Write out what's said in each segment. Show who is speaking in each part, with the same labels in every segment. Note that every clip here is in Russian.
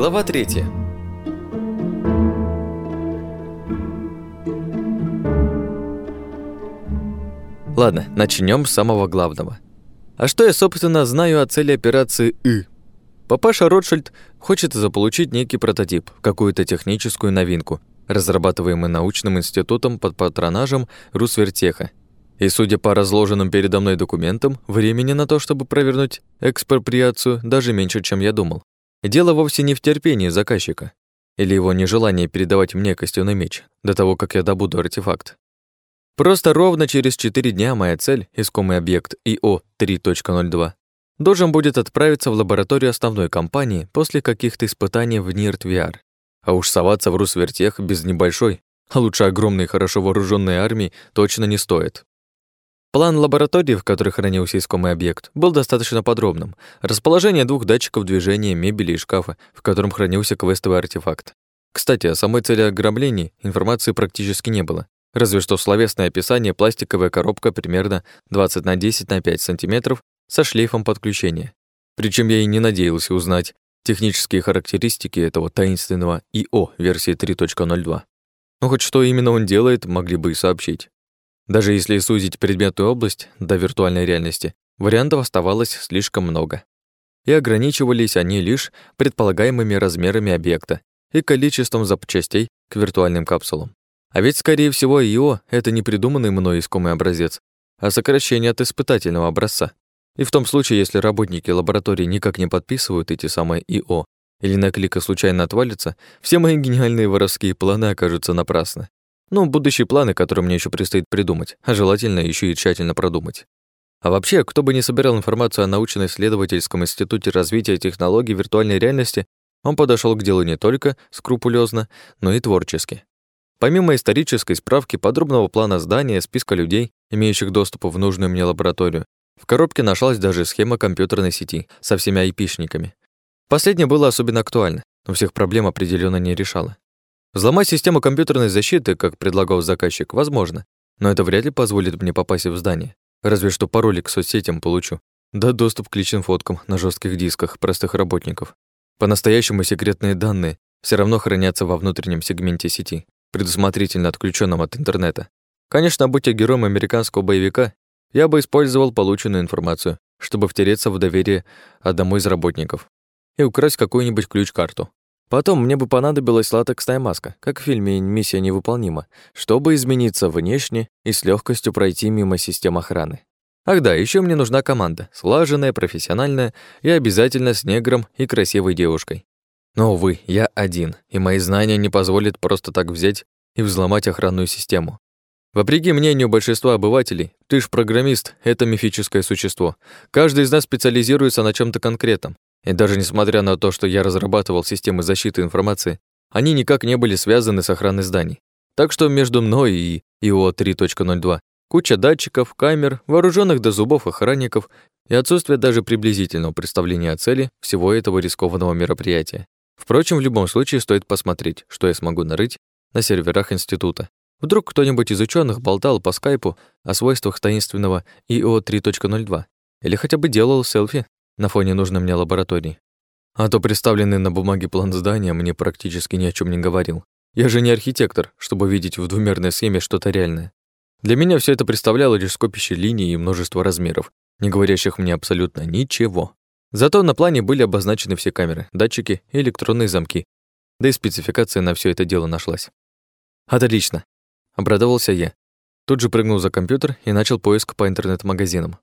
Speaker 1: Глава 3. Ладно, начнем с самого главного. А что я, собственно, знаю о цели операции «И»? Папаша Ротшильд хочет заполучить некий прототип, какую-то техническую новинку, разрабатываемый научным институтом под патронажем Русвертеха. И судя по разложенным передо мной документам, времени на то, чтобы провернуть экспроприацию, даже меньше, чем я думал. Дело вовсе не в терпении заказчика или его нежелании передавать мне костяной меч до того, как я добуду артефакт. Просто ровно через 4 дня моя цель, искомый объект ИО 3.02, должен будет отправиться в лабораторию основной компании после каких-то испытаний в NIRT VR. А уж соваться в Русвертех без небольшой, а лучше огромной хорошо вооруженной армии точно не стоит. План лаборатории, в которой хранился искомый объект, был достаточно подробным. Расположение двух датчиков движения, мебели и шкафа, в котором хранился квестовый артефакт. Кстати, о самой цели ограблений информации практически не было. Разве что словесное описание пластиковая коробка примерно 20 на 10 на 5 сантиметров со шлейфом подключения. Причем я и не надеялся узнать технические характеристики этого таинственного ИО версии 3.02. Ну хоть что именно он делает, могли бы и сообщить. Даже если сузить предметную область до виртуальной реальности, вариантов оставалось слишком много. И ограничивались они лишь предполагаемыми размерами объекта и количеством запчастей к виртуальным капсулам. А ведь, скорее всего, ИО — это не придуманный мной искомый образец, а сокращение от испытательного образца. И в том случае, если работники лаборатории никак не подписывают эти самые ИО или наклейка случайно отвалится, все мои гениальные воровские планы окажутся напрасны. Ну, будущие планы, которые мне еще предстоит придумать, а желательно еще и тщательно продумать. А вообще, кто бы ни собирал информацию о научно-исследовательском институте развития технологий виртуальной реальности, он подошел к делу не только скрупулезно, но и творчески. Помимо исторической справки, подробного плана здания, списка людей, имеющих доступ в нужную мне лабораторию, в коробке нашлась даже схема компьютерной сети со всеми айпишниками. Последнее было особенно актуально, но всех проблем определенно не решало. Взломать систему компьютерной защиты, как предлагал заказчик, возможно, но это вряд ли позволит мне попасть в здание. Разве что пароли к соцсетям получу. Да доступ к личным фоткам на жестких дисках простых работников. По-настоящему секретные данные все равно хранятся во внутреннем сегменте сети, предусмотрительно отключенном от интернета. Конечно, будь я героем американского боевика, я бы использовал полученную информацию, чтобы втереться в доверие одному из работников и украсть какую-нибудь ключ-карту. Потом мне бы понадобилась латексная маска, как в фильме «Миссия невыполнима», чтобы измениться внешне и с легкостью пройти мимо систем охраны. Ах да, еще мне нужна команда, слаженная, профессиональная и обязательно с негром и красивой девушкой. Но, увы, я один, и мои знания не позволят просто так взять и взломать охранную систему. Вопреки мнению большинства обывателей, ты ж программист — это мифическое существо. Каждый из нас специализируется на чем то конкретном, и даже несмотря на то, что я разрабатывал системы защиты информации, они никак не были связаны с охраной зданий. Так что между мной и ИО 3.02 куча датчиков, камер, вооруженных до зубов охранников и отсутствие даже приблизительного представления о цели всего этого рискованного мероприятия. Впрочем, в любом случае стоит посмотреть, что я смогу нарыть на серверах института. Вдруг кто-нибудь из ученых болтал по скайпу о свойствах таинственного ИО 3.02 или хотя бы делал селфи на фоне нужной мне лаборатории. А то представленный на бумаге план здания мне практически ни о чем не говорил. Я же не архитектор, чтобы видеть в двумерной схеме что-то реальное. Для меня все это представляло лишь скопище линий и множество размеров, не говорящих мне абсолютно ничего. Зато на плане были обозначены все камеры, датчики и электронные замки. Да и спецификация на все это дело нашлась. Отлично. Обрадовался я. Тут же прыгнул за компьютер и начал поиск по интернет-магазинам.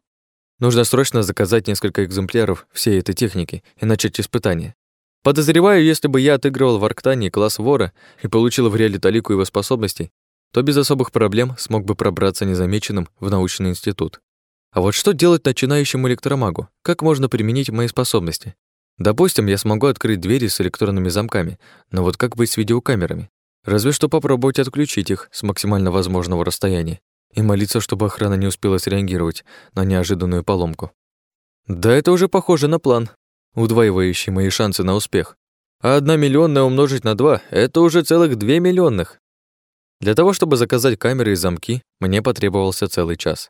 Speaker 1: Нужно срочно заказать несколько экземпляров всей этой техники и начать испытания. Подозреваю, если бы я отыгрывал в Арктане класс вора и получил в реале талику его способностей, то без особых проблем смог бы пробраться незамеченным в научный институт. А вот что делать начинающему электромагу? Как можно применить мои способности? Допустим, я смогу открыть двери с электронными замками, но вот как быть с видеокамерами? Разве что попробовать отключить их с максимально возможного расстояния и молиться, чтобы охрана не успела среагировать на неожиданную поломку. Да, это уже похоже на план, удваивающий мои шансы на успех. А одна миллионная умножить на два — это уже целых две миллионных. Для того, чтобы заказать камеры и замки, мне потребовался целый час.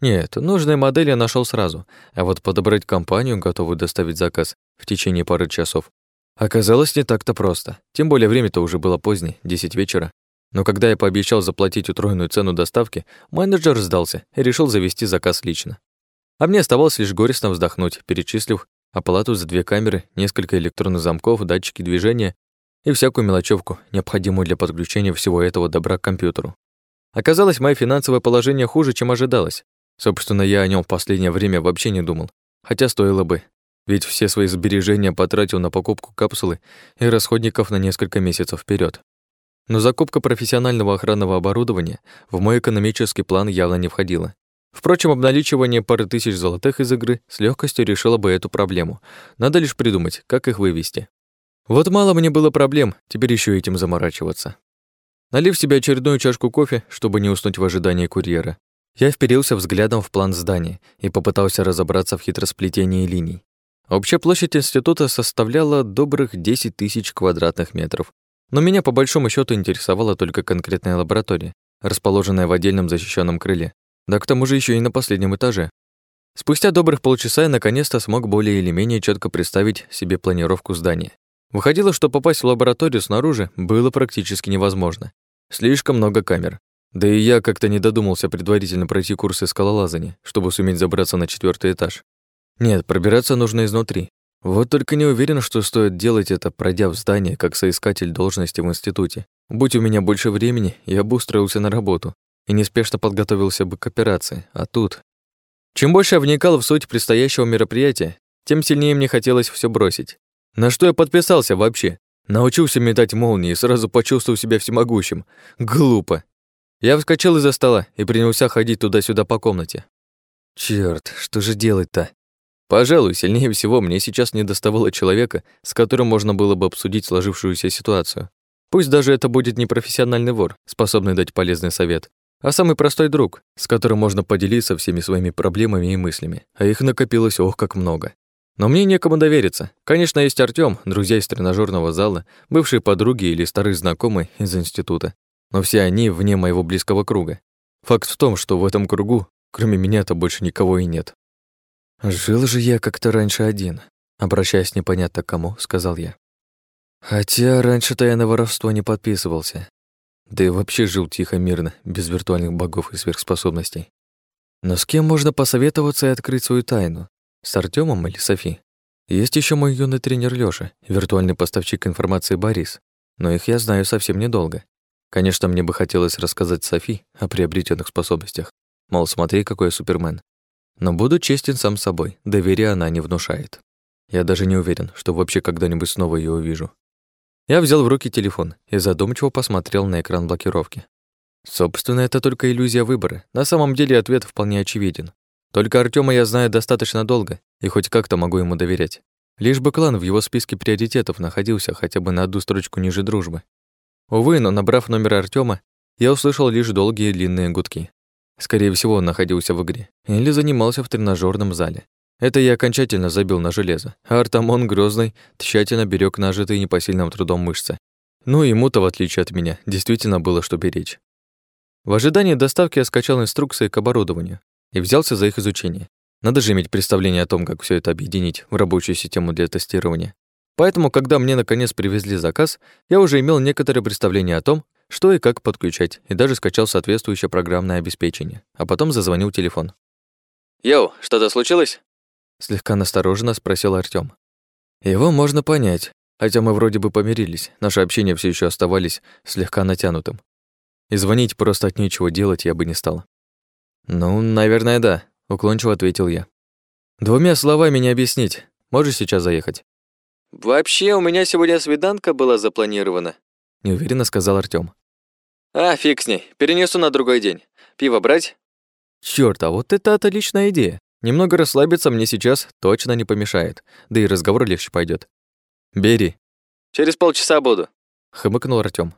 Speaker 1: Нет, нужные модели я нашел сразу, а вот подобрать компанию, готовую доставить заказ в течение пары часов, Оказалось, не так-то просто. Тем более время-то уже было позднее, 10 вечера. Но когда я пообещал заплатить утроенную цену доставки, менеджер сдался и решил завести заказ лично. А мне оставалось лишь горестно вздохнуть, перечислив оплату за две камеры, несколько электронных замков, датчики движения и всякую мелочевку, необходимую для подключения всего этого добра к компьютеру. Оказалось, мое финансовое положение хуже, чем ожидалось. Собственно, я о нем в последнее время вообще не думал, хотя стоило бы, ведь все свои сбережения потратил на покупку капсулы и расходников на несколько месяцев вперед. Но закупка профессионального охранного оборудования в мой экономический план явно не входила. Впрочем, обналичивание пары тысяч золотых из игры с легкостью решило бы эту проблему. Надо лишь придумать, как их вывести. Вот мало мне было проблем, теперь еще этим заморачиваться. Налив себе очередную чашку кофе, чтобы не уснуть в ожидании курьера, я вперился взглядом в план здания и попытался разобраться в хитросплетении линий. Общая площадь института составляла добрых 10 тысяч квадратных метров, но меня по большому счету интересовала только конкретная лаборатория, расположенная в отдельном защищенном крыле, да к тому же еще и на последнем этаже. Спустя добрых полчаса я наконец-то смог более или менее четко представить себе планировку здания. Выходило, что попасть в лабораторию снаружи было практически невозможно. Слишком много камер. Да и я как-то не додумался предварительно пройти курсы скалолазания, чтобы суметь забраться на четвертый этаж. Нет, пробираться нужно изнутри, вот только не уверен, что стоит делать это, пройдя в здание, как соискатель должности в институте. Будь у меня больше времени, я бы устроился на работу и неспешно подготовился бы к операции. А тут... Чем больше я вникал в суть предстоящего мероприятия, тем сильнее мне хотелось все бросить. На что я подписался вообще? Научился метать молнии и сразу почувствовал себя всемогущим. Глупо. Я вскочил из-за стола и принялся ходить туда-сюда по комнате. Черт, что же делать-то? Пожалуй, сильнее всего мне сейчас не доставало человека, с которым можно было бы обсудить сложившуюся ситуацию. Пусть даже это будет не профессиональный вор, способный дать полезный совет, а самый простой друг, с которым можно поделиться всеми своими проблемами и мыслями, а их накопилось ох как много. Но мне некому довериться. Конечно, есть Артём, друзья из тренажерного зала, бывшие подруги или старые знакомые из института. Но все они вне моего близкого круга. Факт в том, что в этом кругу, кроме меня-то, больше никого и нет. «Жил же я как-то раньше один», — обращаясь непонятно к кому, сказал я. «Хотя раньше-то я на воровство не подписывался. Да и вообще жил тихо, мирно, без виртуальных богов и сверхспособностей. Но с кем можно посоветоваться и открыть свою тайну? С Артемом или Софи? Есть еще мой юный тренер Лёша, виртуальный поставщик информации Борис, но их я знаю совсем недолго. Конечно, мне бы хотелось рассказать Софи о приобретенных способностях. Мол, смотри, какой я супермен. Но буду честен сам собой, доверия она не внушает. Я даже не уверен, что вообще когда-нибудь снова ее увижу. Я взял в руки телефон и задумчиво посмотрел на экран блокировки. Собственно, это только иллюзия выбора. На самом деле ответ вполне очевиден. Только Артема я знаю достаточно долго и хоть как-то могу ему доверять. Лишь бы клан в его списке приоритетов находился хотя бы на одну строчку ниже дружбы. Увы, но набрав номер Артема, я услышал лишь долгие длинные гудки. Скорее всего, он находился в игре или занимался в тренажерном зале. Это я окончательно забил на железо. А Артамон Грозный тщательно берег нажитые непосильным трудом мышцы. Ну, ему-то, в отличие от меня, действительно было что беречь. В ожидании доставки я скачал инструкции к оборудованию и взялся за их изучение. Надо же иметь представление о том, как все это объединить в рабочую систему для тестирования. Поэтому, когда мне наконец привезли заказ, я уже имел некоторое представление о том, что и как подключать, и даже скачал соответствующее программное обеспечение, а потом зазвонил телефон. «Йоу, что-то случилось?» Слегка настороженно спросил Артём. Его можно понять, хотя мы вроде бы помирились, наше общение все еще оставались слегка натянутым. И звонить просто от нечего делать я бы не стал. «Ну, наверное, да», — уклончиво ответил я. «Двумя словами не объяснить. Можешь сейчас заехать?» «Вообще, у меня сегодня свиданка была запланирована», — неуверенно сказал Артём. А, фиг с ней, перенесу на другой день. Пиво брать? Чёрт, а вот это отличная идея. Немного расслабиться мне сейчас точно не помешает, да и разговор легче пойдет. Бери. Через полчаса буду, хмыкнул Артём.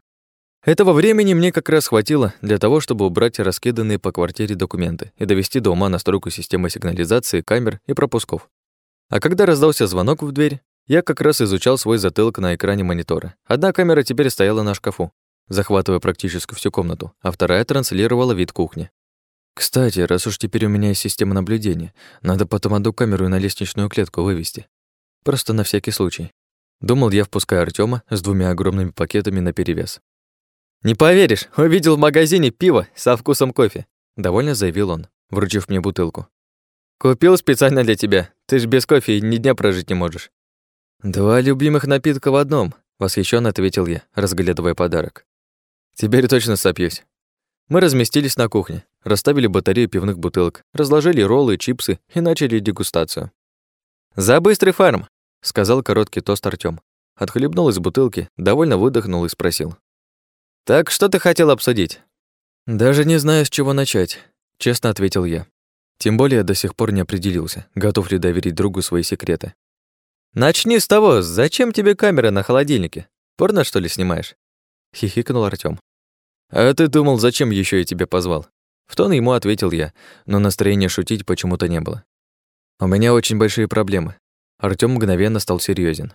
Speaker 1: Этого времени мне как раз хватило для того, чтобы убрать раскиданные по квартире документы и довести до ума настройку системы сигнализации, камер и пропусков. А когда раздался звонок в дверь, я как раз изучал свой затылок на экране монитора. Одна камера теперь стояла на шкафу, захватывая практически всю комнату, а вторая транслировала вид кухни. Кстати, раз уж теперь у меня есть система наблюдения, надо потом одну камеру на лестничную клетку вывести. Просто на всякий случай. Думал я, впуская Артема с двумя огромными пакетами наперевес. «Не поверишь, увидел в магазине пиво со вкусом кофе», — довольно заявил он, вручив мне бутылку. «Купил специально для тебя. Ты ж без кофе ни дня прожить не можешь». «Два любимых напитка в одном», — восхищенно ответил я, разглядывая подарок. «Теперь точно сопьюсь». Мы разместились на кухне, расставили батарею пивных бутылок, разложили роллы, чипсы и начали дегустацию. «За быстрый фарм!» — сказал короткий тост Артём. Отхлебнул из бутылки, довольно выдохнул и спросил. «Так что ты хотел обсудить?» «Даже не знаю, с чего начать», — честно ответил я. Тем более до сих пор не определился, готов ли доверить другу свои секреты. «Начни с того, зачем тебе камера на холодильнике? Порно, что ли, снимаешь?» — хихикнул Артём. «А ты думал, зачем еще я тебя позвал?» В тон ему ответил я, но настроения шутить почему-то не было. «У меня очень большие проблемы». Артём мгновенно стал серьезен.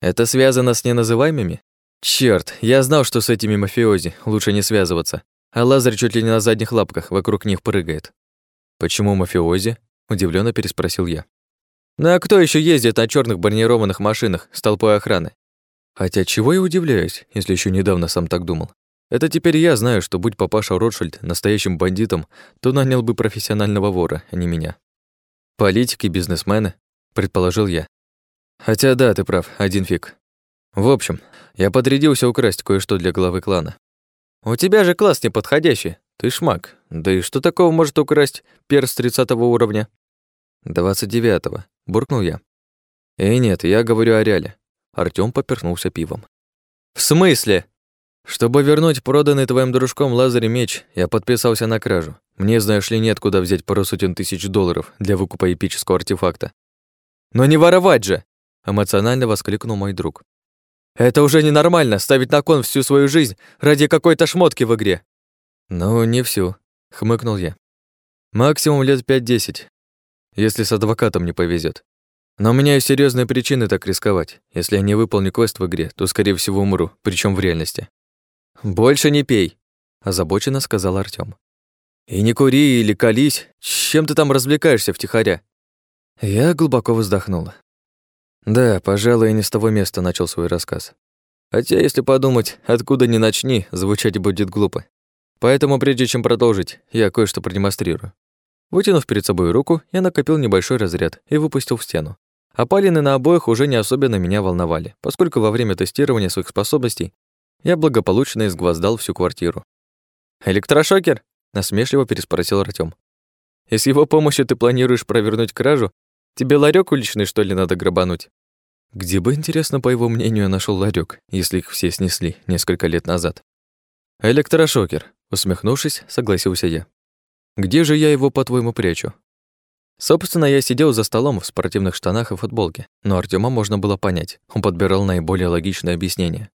Speaker 1: «Это связано с неназываемыми? Черт, я знал, что с этими мафиози лучше не связываться, а Лазарь чуть ли не на задних лапках вокруг них прыгает». «Почему мафиози?» – удивленно переспросил я. «Ну а кто еще ездит на черных бронированных машинах с толпой охраны?» Хотя чего я удивляюсь, если еще недавно сам так думал. Это теперь я знаю, что будь папаша Ротшильд настоящим бандитом, то нанял бы профессионального вора, а не меня. Политики, бизнесмены, предположил я. Хотя да, ты прав, один фиг. В общем, я подрядился украсть кое-что для главы клана. У тебя же класс неподходящий, ты шмак. Да и что такого может украсть перс 30 уровня? 29-го, буркнул я. И нет, я говорю о реале. Артём поперхнулся пивом. В смысле? Чтобы вернуть проданный твоим дружком Лазарь меч, я подписался на кражу. Мне, знаешь ли, нет куда взять пару сотен тысяч долларов для выкупа эпического артефакта. Но не воровать же! Эмоционально воскликнул мой друг. Это уже ненормально, ставить на кон всю свою жизнь ради какой-то шмотки в игре. Ну, не всю, хмыкнул я. Максимум лет пять-десять, если с адвокатом не повезет. Но у меня есть серьезные причины так рисковать. Если я не выполню квест в игре, то, скорее всего, умру, причем в реальности. «Больше не пей», – озабоченно сказал Артём. «И не кури или колись. Чем ты там развлекаешься втихаря?» Я глубоко вздохнула. Да, пожалуй, я не с того места начал свой рассказ. Хотя, если подумать, откуда ни начни, звучать будет глупо. Поэтому, прежде чем продолжить, я кое-что продемонстрирую. Вытянув перед собой руку, я накопил небольшой разряд и выпустил в стену. Опалины на обоих уже не особенно меня волновали, поскольку во время тестирования своих способностей я благополучно изгвоздал всю квартиру. «Электрошокер?» — насмешливо переспросил Артём. «И с его помощью ты планируешь провернуть кражу? Тебе ларёк уличный, что ли, надо грабануть?» Где бы, интересно, по его мнению, я нашёл ларёк, если их все снесли несколько лет назад? «Электрошокер», — усмехнувшись, согласился я. «Где же я его, по-твоему, прячу?» Собственно, я сидел за столом в спортивных штанах и футболке, но Артёма можно было понять, он подбирал наиболее логичное объяснение.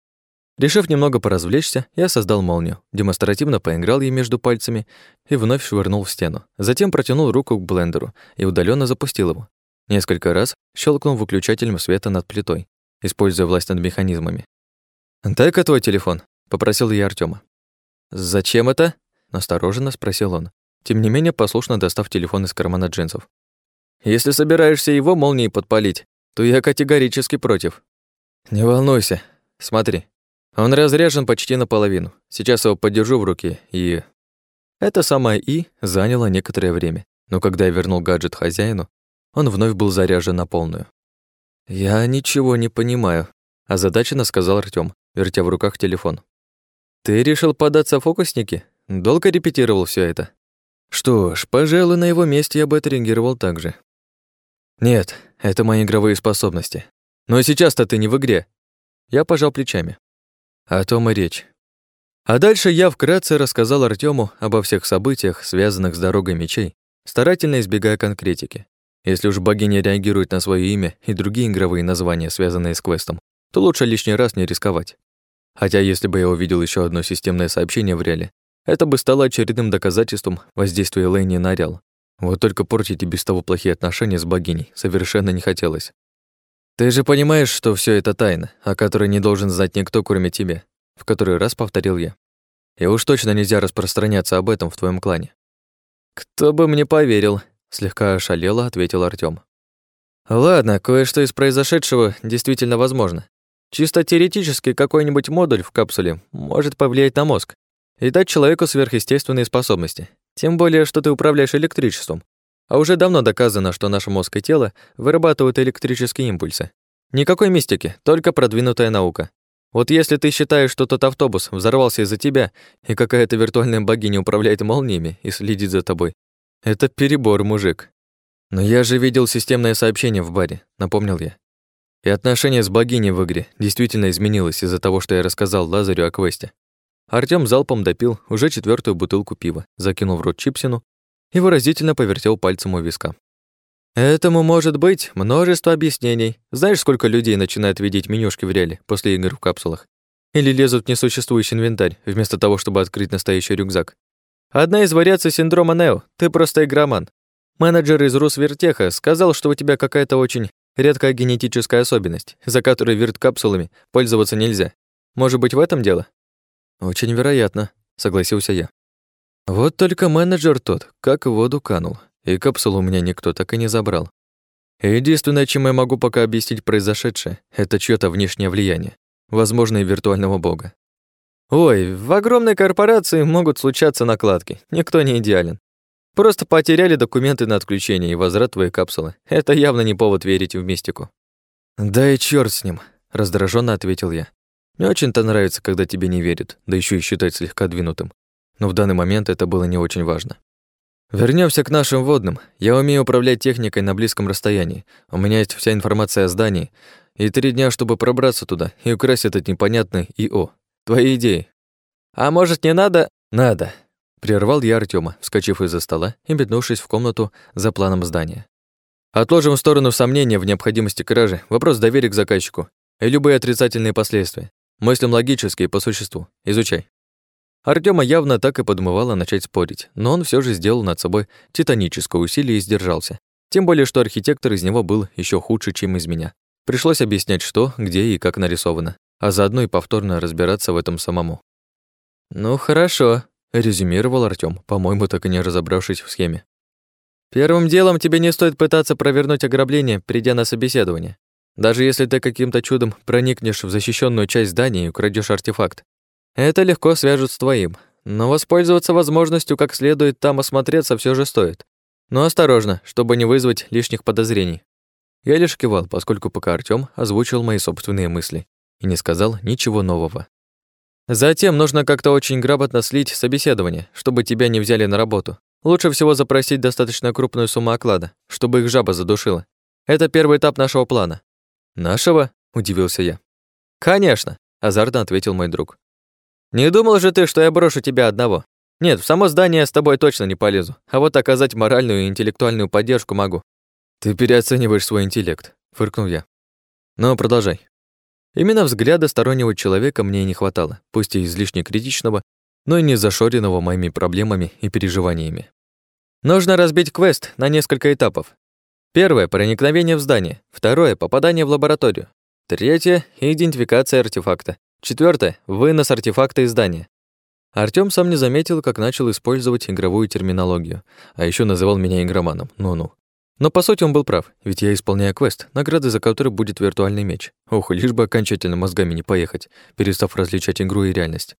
Speaker 1: Решив немного поразвлечься, я создал молнию, демонстративно поиграл ей между пальцами и вновь швырнул в стену. Затем протянул руку к блендеру и удаленно запустил его. Несколько раз щелкнул выключателем света над плитой, используя власть над механизмами. «Дай-ка твой телефон», — попросил я Артема. «Зачем это?» — настороженно спросил он. Тем не менее, послушно достав телефон из кармана джинсов. «Если собираешься его молнией подпалить, то я категорически против». «Не волнуйся. Смотри, он разряжен почти наполовину. Сейчас его подержу в руке и... Это самое «и» заняло некоторое время, но когда я вернул гаджет хозяину, он вновь был заряжен на полную. «Я ничего не понимаю», – озадаченно сказал Артём, вертя в руках телефон. «Ты решил податься фокусники? Долго репетировал все это?» «Что ж, пожалуй, на его месте я бы отреагировал так же». «Нет, это мои игровые способности. Но сейчас-то ты не в игре». Я пожал плечами. О том и речь. А дальше я вкратце рассказал Артему обо всех событиях, связанных с дорогой мечей, старательно избегая конкретики. Если уж богиня реагирует на свое имя и другие игровые названия, связанные с квестом, то лучше лишний раз не рисковать. Хотя если бы я увидел еще одно системное сообщение в реале, это бы стало очередным доказательством воздействия Лэйни на Реал. Вот только портить и без того плохие отношения с богиней совершенно не хотелось. «Ты же понимаешь, что все это тайна, о которой не должен знать никто, кроме тебя», в который раз повторил я. «И уж точно нельзя распространяться об этом в твоем клане». «Кто бы мне поверил», — слегка ошалело ответил Артём. Ладно, кое-что из произошедшего действительно возможно. Чисто теоретически какой-нибудь модуль в капсуле может повлиять на мозг и дать человеку сверхъестественные способности. Тем более, что ты управляешь электричеством. А уже давно доказано, что наш мозг и тело вырабатывают электрические импульсы. Никакой мистики, только продвинутая наука. Вот если ты считаешь, что тот автобус взорвался из-за тебя, и какая-то виртуальная богиня управляет молниями и следит за тобой, это перебор, мужик. Но я же видел системное сообщение в баре, напомнил я. И отношение с богиней в игре действительно изменилось из-за того, что я рассказал Лазарю о квесте. Артём залпом допил уже четвертую бутылку пива, закинул в рот чипсину и выразительно повертел пальцем у виска. Этому может быть множество объяснений. Знаешь, сколько людей начинают видеть менюшки в реале после игр в капсулах? Или лезут в несуществующий инвентарь, вместо того, чтобы открыть настоящий рюкзак? Одна из вариаций синдрома Нео. Ты просто игроман. Менеджер из Русвертеха сказал, что у тебя какая-то очень редкая генетическая особенность, за которой вирт-капсулами пользоваться нельзя. Может быть, в этом дело? Очень вероятно, согласился я. Вот только менеджер тот, как в воду канул, и капсулу у меня никто так и не забрал. Единственное, чем я могу пока объяснить произошедшее, это чьё-то внешнее влияние, возможно, и виртуального бога. Ой, в огромной корпорации могут случаться накладки, никто не идеален. Просто потеряли документы на отключение и возврат твоей капсулы. Это явно не повод верить в мистику. Да и чёрт с ним, раздраженно ответил я. Мне очень-то нравится, когда тебе не верят, да еще и считать слегка двинутым. Но в данный момент это было не очень важно. Вернемся к нашим водным. Я умею управлять техникой на близком расстоянии. У меня есть вся информация о здании. И три дня, чтобы пробраться туда и украсть этот непонятный ИО. Твои идеи. А может, не надо? Надо. Прервал я Артема, вскочив из-за стола и метнувшись в комнату за планом здания. Отложим в сторону сомнения в необходимости кражи, вопрос доверия к заказчику и любые отрицательные последствия. Мыслим логически и по существу. Изучай. Артема явно так и подмывало начать спорить, но он все же сделал над собой титаническое усилие и сдержался. Тем более, что архитектор из него был еще худше, чем из меня. Пришлось объяснять, что, где и как нарисовано, а заодно и повторно разбираться в этом самому. «Ну, хорошо», резюмировал Артём, по-моему, так и не разобравшись в схеме. Первым делом тебе не стоит пытаться провернуть ограбление, придя на собеседование. Даже если ты каким-то чудом проникнешь в защищенную часть здания и украдешь артефакт. Это легко свяжут с твоим, но воспользоваться возможностью как следует там осмотреться все же стоит. Но осторожно, чтобы не вызвать лишних подозрений. Я лишь кивал, поскольку пока Артём озвучил мои собственные мысли и не сказал ничего нового. Затем нужно как-то очень грамотно слить собеседование, чтобы тебя не взяли на работу. Лучше всего запросить достаточно крупную сумму оклада, чтобы их жаба задушила. Это первый этап нашего плана. Нашего? удивился я. Конечно, азартно ответил мой друг. Не думал же ты, что я брошу тебя одного? Нет, в само здание с тобой точно не полезу, а вот оказать моральную и интеллектуальную поддержку могу. Ты переоцениваешь свой интеллект, фыркнул я. Ну, продолжай. Именно взгляда стороннего человека мне и не хватало, пусть и излишне критичного, но и не зашоренного моими проблемами и переживаниями. Нужно разбить квест на несколько этапов. Первое — проникновение в здание. Второе — попадание в лабораторию. Третье — идентификация артефакта. Четвертое — вынос артефакта из здания. Артём сам не заметил, как начал использовать игровую терминологию, а еще называл меня игроманом. Ну-ну. Но по сути он был прав, ведь я исполняю квест, награды за который будет виртуальный меч. Ох, лишь бы окончательно мозгами не поехать, перестав различать игру и реальность.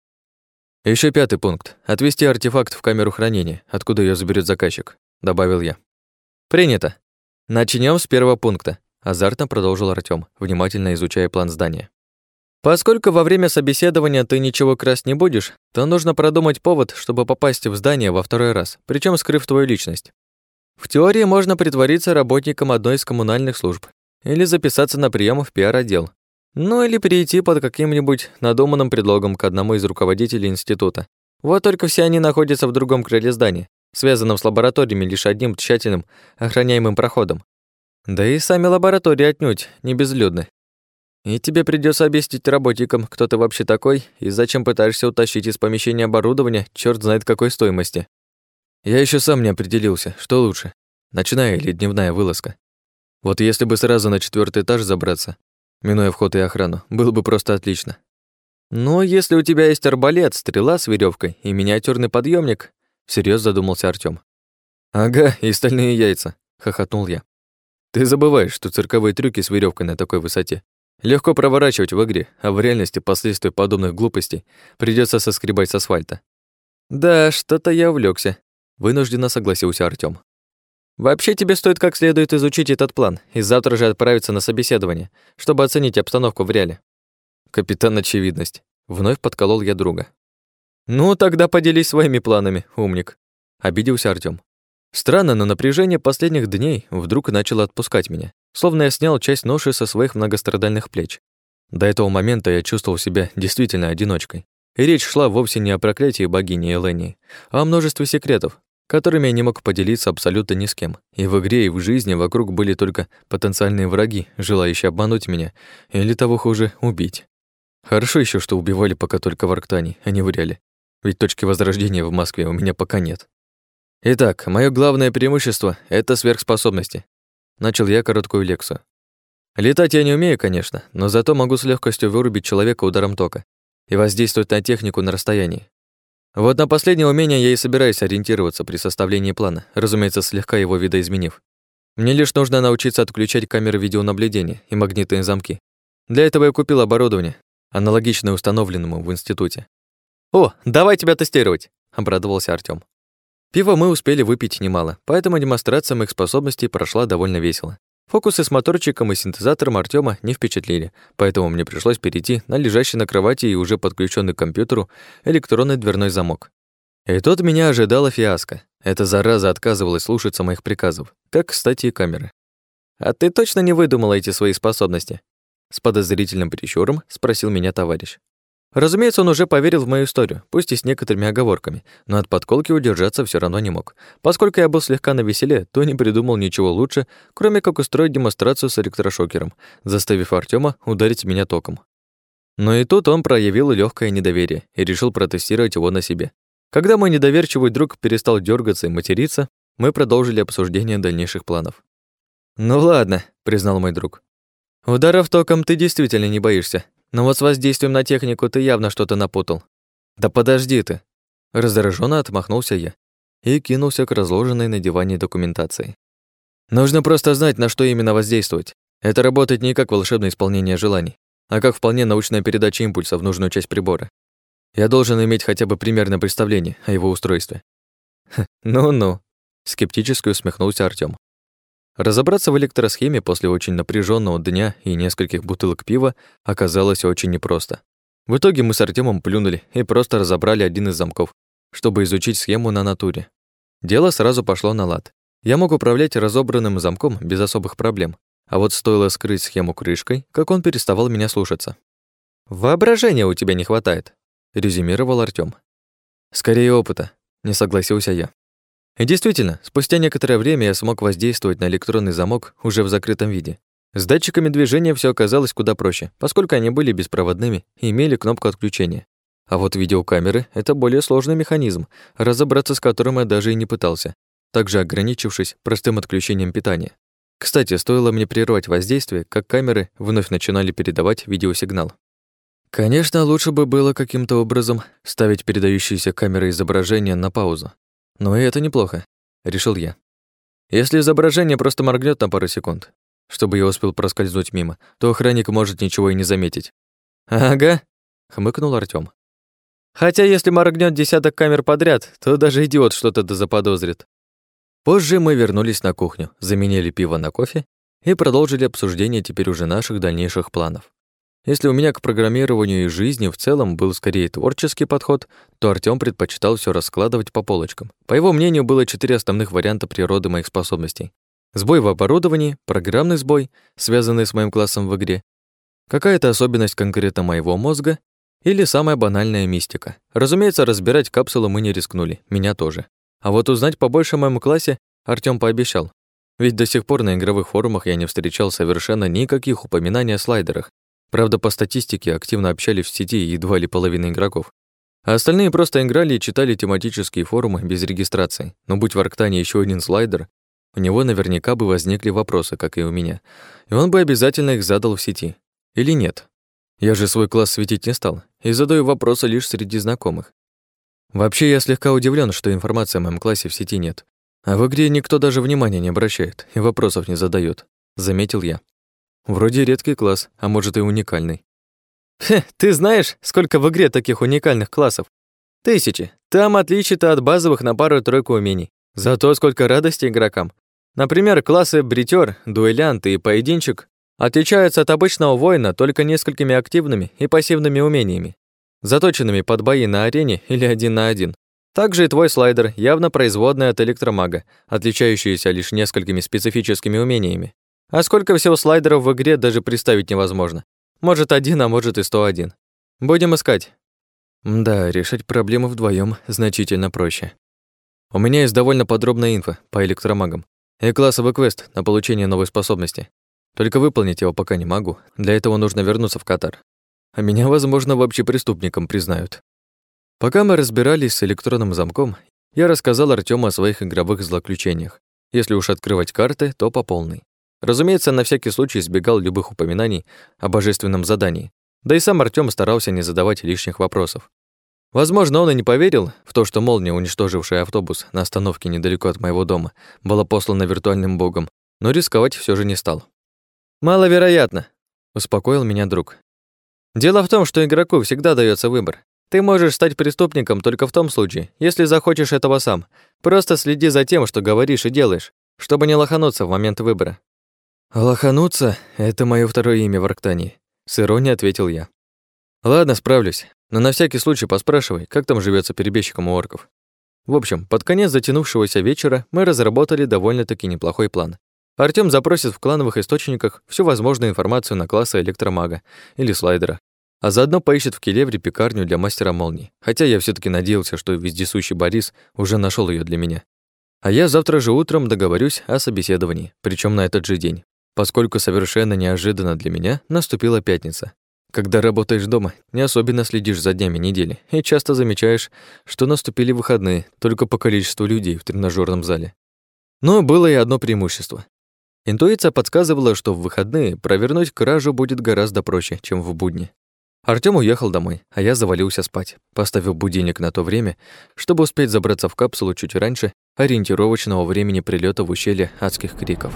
Speaker 1: Еще пятый пункт. Отвести артефакт в камеру хранения, откуда ее заберет заказчик, добавил я. Принято. Начнем с первого пункта, азартно продолжил Артём, внимательно изучая план здания. Поскольку во время собеседования ты ничего красть не будешь, то нужно продумать повод, чтобы попасть в здание во второй раз, причем скрыв твою личность. В теории можно притвориться работником одной из коммунальных служб или записаться на прием в пиар-отдел. Ну или перейти под каким-нибудь надуманным предлогом к одному из руководителей института. Вот только все они находятся в другом крыле здания, связанном с лабораториями лишь одним тщательным охраняемым проходом. Да и сами лаборатории отнюдь не безлюдны. И тебе придется объяснить работникам, кто ты вообще такой и зачем пытаешься утащить из помещения оборудование черт знает какой стоимости. Я еще сам не определился, что лучше, ночная или дневная вылазка. Вот если бы сразу на четвертый этаж забраться, минуя вход и охрану, было бы просто отлично. Но если у тебя есть арбалет, стрела с веревкой и миниатюрный подъемник, всерьез задумался Артём. Ага, и стальные яйца, хохотнул я. Ты забываешь, что цирковые трюки с веревкой на такой высоте легко проворачивать в игре, а в реальности последствия подобных глупостей придется соскребать с асфальта. Да, что-то я увлекся, вынужденно согласился Артём. Вообще тебе стоит как следует изучить этот план и завтра же отправиться на собеседование, чтобы оценить обстановку в реале. Капитан Очевидность. Вновь подколол я друга. Ну, тогда поделись своими планами, умник. Обиделся Артём. Странно, но напряжение последних дней вдруг начало отпускать меня, словно я снял часть ноши со своих многострадальных плеч. До этого момента я чувствовал себя действительно одиночкой. И речь шла вовсе не о проклятии богини Элении, а о множестве секретов, которыми я не мог поделиться абсолютно ни с кем. И в игре, и в жизни вокруг были только потенциальные враги, желающие обмануть меня или того хуже убить. Хорошо еще, что убивали пока только в Арктане, а не в Реале. Ведь точки возрождения в Москве у меня пока нет. Итак, мое главное преимущество — это сверхспособности. Начал я короткую лекцию. Летать я не умею, конечно, но зато могу с легкостью вырубить человека ударом тока и воздействовать на технику на расстоянии. Вот на последнее умение я и собираюсь ориентироваться при составлении плана, разумеется, слегка его видоизменив. Мне лишь нужно научиться отключать камеры видеонаблюдения и магнитные замки. Для этого я купил оборудование, аналогичное установленному в институте. «О, давай тебя тестировать!» — обрадовался Артём. Пиво мы успели выпить немало, поэтому демонстрация моих способностей прошла довольно весело. Фокусы с моторчиком и синтезатором Артема не впечатлили, поэтому мне пришлось перейти на лежащий на кровати и уже подключенный к компьютеру электронный дверной замок. И тут меня ожидала фиаско. Эта зараза отказывалась слушаться моих приказов, как, кстати, и камеры. «А ты точно не выдумала эти свои способности?» С подозрительным прищуром спросил меня товарищ. Разумеется, он уже поверил в мою историю, пусть и с некоторыми оговорками, но от подколки удержаться все равно не мог. Поскольку я был слегка навеселе, то не придумал ничего лучше, кроме как устроить демонстрацию с электрошокером, заставив Артема ударить меня током. Но и тут он проявил легкое недоверие и решил протестировать его на себе. Когда мой недоверчивый друг перестал дергаться и материться, мы продолжили обсуждение дальнейших планов. «Ну ладно», — признал мой друг. «Ударов током ты действительно не боишься, но вот с воздействием на технику ты явно что-то напутал. Да подожди ты. Раздраженно отмахнулся я и кинулся к разложенной на диване документации. Нужно просто знать, на что именно воздействовать. Это работает не как волшебное исполнение желаний, а как вполне научная передача импульса в нужную часть прибора. Я должен иметь хотя бы примерное представление о его устройстве. Ну-ну, скептически усмехнулся Артём. Разобраться в электросхеме после очень напряженного дня и нескольких бутылок пива оказалось очень непросто. В итоге мы с Артемом плюнули и просто разобрали один из замков, чтобы изучить схему на натуре. Дело сразу пошло на лад. Я мог управлять разобранным замком без особых проблем, а вот стоило скрыть схему крышкой, как он переставал меня слушаться. «Воображения у тебя не хватает», — резюмировал Артём. «Скорее опыта», — не согласился я. И действительно, спустя некоторое время я смог воздействовать на электронный замок уже в закрытом виде. С датчиками движения все оказалось куда проще, поскольку они были беспроводными и имели кнопку отключения. А вот видеокамеры — это более сложный механизм, разобраться с которым я даже и не пытался, также ограничившись простым отключением питания. Кстати, стоило мне прервать воздействие, как камеры вновь начинали передавать видеосигнал. Конечно, лучше бы было каким-то образом ставить передающиеся камеры изображения на паузу, но и это неплохо, решил я. Если изображение просто моргнет на пару секунд, чтобы я успел проскользнуть мимо, то охранник может ничего и не заметить. Ага, хмыкнул Артём. Хотя если моргнет десяток камер подряд, то даже идиот что-то да заподозрит. Позже мы вернулись на кухню, заменили пиво на кофе и продолжили обсуждение теперь уже наших дальнейших планов. Если у меня к программированию и жизни в целом был скорее творческий подход, то Артём предпочитал все раскладывать по полочкам. По его мнению, было четыре основных варианта природы моих способностей. Сбой в оборудовании, программный сбой, связанный с моим классом в игре, какая-то особенность конкретно моего мозга или самая банальная мистика. Разумеется, разбирать капсулу мы не рискнули, меня тоже. А вот узнать побольше о моем классе Артём пообещал. Ведь до сих пор на игровых форумах я не встречал совершенно никаких упоминаний о слайдерах, Правда, по статистике активно общались в сети едва ли половина игроков. А остальные просто играли и читали тематические форумы без регистрации. Но будь в Арктане еще один слайдер, у него наверняка бы возникли вопросы, как и у меня. И он бы обязательно их задал в сети. Или нет? Я же свой класс светить не стал и задаю вопросы лишь среди знакомых. Вообще, я слегка удивлен, что информации о моем классе в сети нет. А в игре никто даже внимания не обращает и вопросов не задает. заметил я. Вроде редкий класс, а может и уникальный.
Speaker 2: Хе, ты знаешь, сколько в игре таких уникальных классов? Тысячи. Там отличие-то от базовых на пару-тройку умений. Зато сколько радости игрокам. Например, классы бритер, дуэлянт и поединчик отличаются от обычного воина только несколькими активными и пассивными умениями, заточенными под бои на арене или один на один. Также и твой слайдер явно производный от электромага, отличающийся лишь несколькими специфическими умениями. А сколько всего слайдеров в игре даже представить невозможно. Может один, а может и 101. Будем искать.
Speaker 1: Да, решать проблемы вдвоем значительно проще. У меня есть довольно подробная инфа по электромагам и классовый квест на получение новой способности. Только выполнить его пока не могу. Для этого нужно вернуться в Катар. А меня, возможно, вообще преступником признают. Пока мы разбирались с электронным замком, я рассказал Артёму о своих игровых злоключениях. Если уж открывать карты, то по полной. Разумеется, на всякий случай избегал любых упоминаний о божественном задании. Да и сам Артём старался не задавать лишних вопросов. Возможно, он и не поверил в то, что молния, уничтожившая автобус на остановке недалеко от моего дома, была послана виртуальным богом, но рисковать все же не стал.
Speaker 2: «Маловероятно», — успокоил меня друг. «Дело в том, что игроку всегда дается выбор. Ты можешь стать преступником только в том случае, если захочешь этого сам. Просто следи за тем, что говоришь и делаешь, чтобы не лохануться в момент выбора».
Speaker 1: «Лохануться — это мое второе имя в Арктании», — с иронией ответил я. «Ладно, справлюсь, но на всякий случай поспрашивай, как там живется перебежчиком у орков». В общем, под конец затянувшегося вечера мы разработали довольно-таки неплохой план. Артём запросит в клановых источниках всю возможную информацию на классы электромага или слайдера, а заодно поищет в Келевре пекарню для мастера молний, хотя я все таки надеялся, что вездесущий Борис уже нашел ее для меня. А я завтра же утром договорюсь о собеседовании, причем на этот же день, поскольку совершенно неожиданно для меня наступила пятница. Когда работаешь дома, не особенно следишь за днями недели и часто замечаешь, что наступили выходные только по количеству людей в тренажерном зале. Но было и одно преимущество. Интуиция подсказывала, что в выходные провернуть кражу будет гораздо проще, чем в будни. Артём уехал домой, а я завалился спать, поставив будильник на то время, чтобы успеть забраться в капсулу чуть раньше ориентировочного времени прилета в ущелье адских криков.